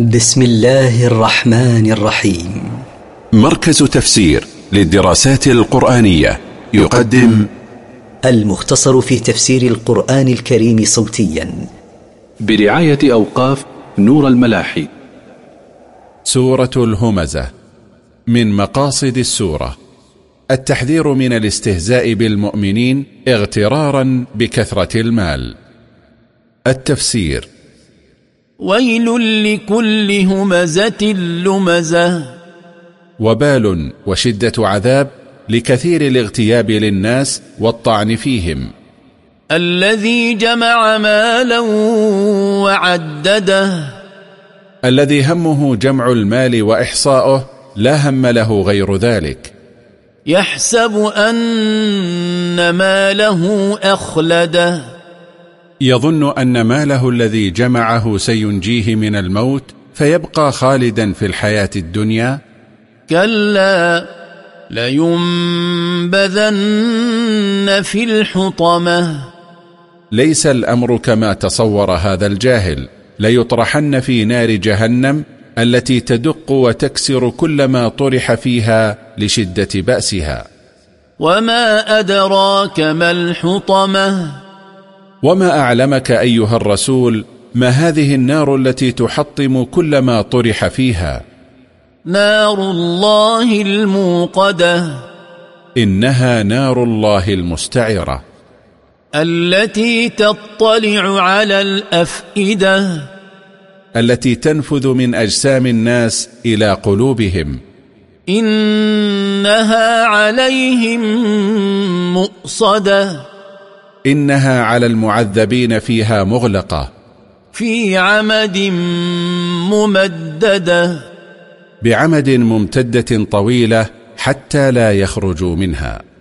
بسم الله الرحمن الرحيم. مركز تفسير للدراسات القرآنية يقدم المختصر في تفسير القرآن الكريم صوتيا. برعاية أوقاف نور الملاحي. سورة الهمزة من مقاصد السورة. التحذير من الاستهزاء بالمؤمنين اغترارا بكثرة المال. التفسير ويل لكل همزة لمزة. وبال وشدة عذاب لكثير الاغتياب للناس والطعن فيهم. الذي جمع مالا وعدده. الذي همه جمع المال وإحصاؤه لا هم له غير ذلك. يحسب أن ماله أخلده. يظن أن ماله الذي جمعه سينجيه من الموت فيبقى خالدا في الحياة الدنيا؟ كلا لينبذن في الحطمة. ليس الأمر كما تصور هذا الجاهل. ليطرحن في نار جهنم التي تدق وتكسر كل ما طرح فيها لشدة بأسها. وما أدراك ما الحطمة؟ وما أعلمك أيها الرسول ما هذه النار التي تحطم كل ما طرح فيها؟ نار الله الموقدة. إنها نار الله المستعرة. التي تطلع على الأفئدة. التي تنفذ من أجسام الناس إلى قلوبهم. إنها عليهم مؤصدة. إنها على المعذبين فيها مغلقة. في عمد ممددة. بعمد ممتدة طويلة حتى لا يخرجوا منها.